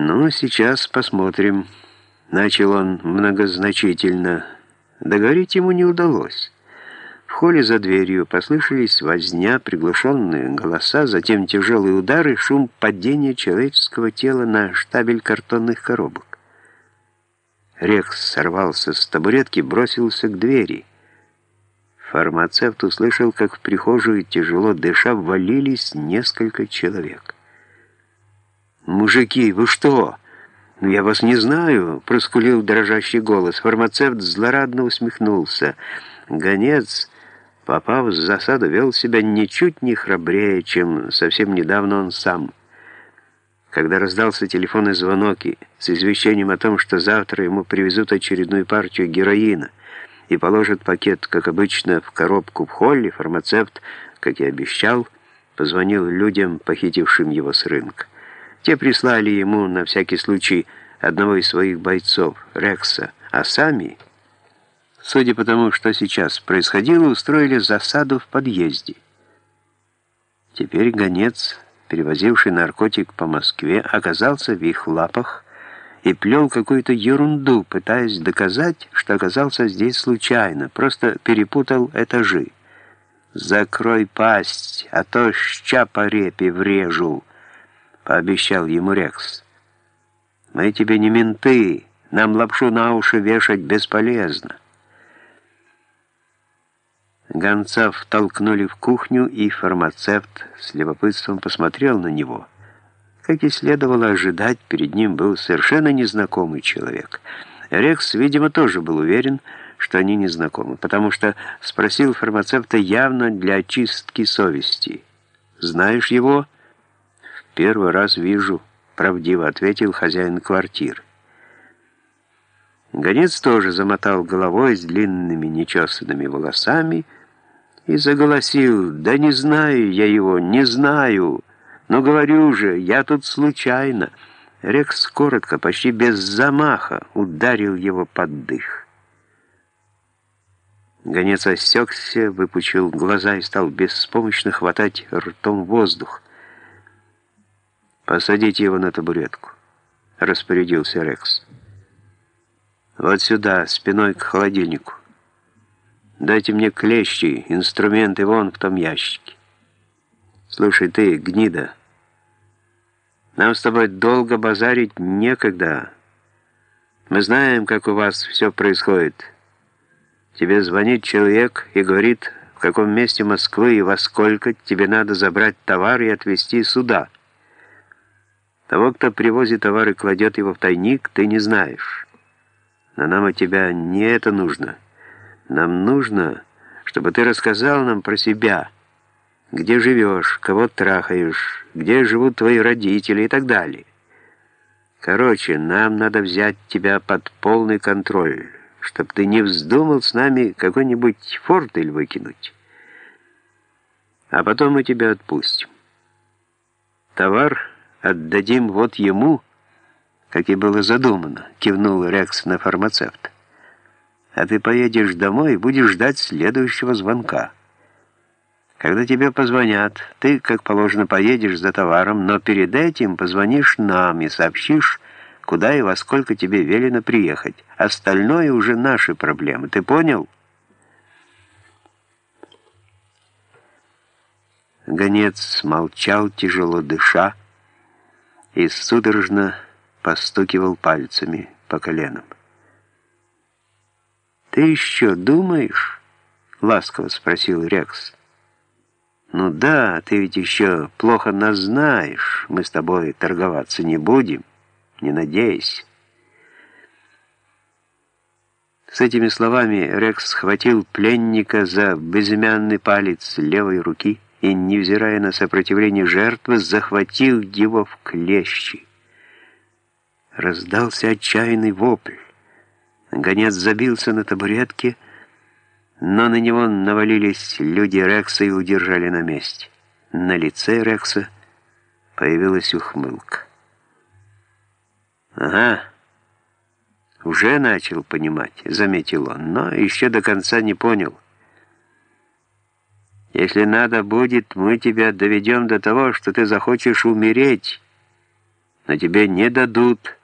«Ну, сейчас посмотрим», — начал он многозначительно. Договорить ему не удалось. В холле за дверью послышались возня, приглушенные голоса, затем тяжелые удары, шум падения человеческого тела на штабель картонных коробок. Рекс сорвался с табуретки, бросился к двери. Фармацевт услышал, как в прихожую, тяжело дыша, ввалились несколько человек. «Мужики, вы что?» «Ну, «Я вас не знаю», — проскулил дрожащий голос. Фармацевт злорадно усмехнулся. Гонец, попав в засаду, вел себя ничуть не храбрее, чем совсем недавно он сам. Когда раздался телефонный звонок с извещением о том, что завтра ему привезут очередную партию героина и положат пакет, как обычно, в коробку в холле, фармацевт, как и обещал, позвонил людям, похитившим его с рынка. Те прислали ему на всякий случай одного из своих бойцов, Рекса, а сами, судя по тому, что сейчас происходило, устроили засаду в подъезде. Теперь гонец, перевозивший наркотик по Москве, оказался в их лапах и плел какую-то ерунду, пытаясь доказать, что оказался здесь случайно, просто перепутал этажи. «Закрой пасть, а то ща по репе врежу!» Пообещал ему Рекс. «Мы тебе не менты, нам лапшу на уши вешать бесполезно». Гонца втолкнули в кухню, и фармацевт с любопытством посмотрел на него. Как и следовало ожидать, перед ним был совершенно незнакомый человек. Рекс, видимо, тоже был уверен, что они незнакомы, потому что спросил фармацевта явно для очистки совести. «Знаешь его?» «Первый раз вижу», — правдиво ответил хозяин квартиры. Гонец тоже замотал головой с длинными нечесанными волосами и заголосил, «Да не знаю я его, не знаю, но говорю же, я тут случайно». Рекс коротко, почти без замаха, ударил его под дых. Гонец осекся, выпучил глаза и стал беспомощно хватать ртом воздух. «Посадите его на табуретку», — распорядился Рекс. «Вот сюда, спиной к холодильнику. Дайте мне клещи, инструменты вон в том ящике. Слушай ты, гнида, нам с тобой долго базарить некогда. Мы знаем, как у вас все происходит. Тебе звонит человек и говорит, в каком месте Москвы и во сколько тебе надо забрать товар и отвезти сюда». Того, кто привозит товар и кладет его в тайник, ты не знаешь. Но нам от тебя не это нужно. Нам нужно, чтобы ты рассказал нам про себя, где живешь, кого трахаешь, где живут твои родители и так далее. Короче, нам надо взять тебя под полный контроль, чтобы ты не вздумал с нами какой-нибудь фортель выкинуть. А потом мы тебя отпустим. Товар — отдадим вот ему, как и было задумано», — кивнул Рекс на фармацевт. «А ты поедешь домой и будешь ждать следующего звонка. Когда тебе позвонят, ты, как положено, поедешь за товаром, но перед этим позвонишь нам и сообщишь, куда и во сколько тебе велено приехать. Остальное уже наши проблемы. Ты понял?» Гонец молчал, тяжело дыша, и судорожно постукивал пальцами по коленам. «Ты еще думаешь?» — ласково спросил Рекс. «Ну да, ты ведь еще плохо нас знаешь. Мы с тобой торговаться не будем. Не надейся». С этими словами Рекс схватил пленника за безымянный палец левой руки и, невзирая на сопротивление жертвы, захватил его в клещи. Раздался отчаянный вопль. Гонец забился на табуретке, но на него навалились люди Рекса и удержали на месте. На лице Рекса появилась ухмылка. «Ага, уже начал понимать», — заметил он, но еще до конца не понял — если надо будет, мы тебя доведем до того, что ты захочешь умереть. но тебе не дадут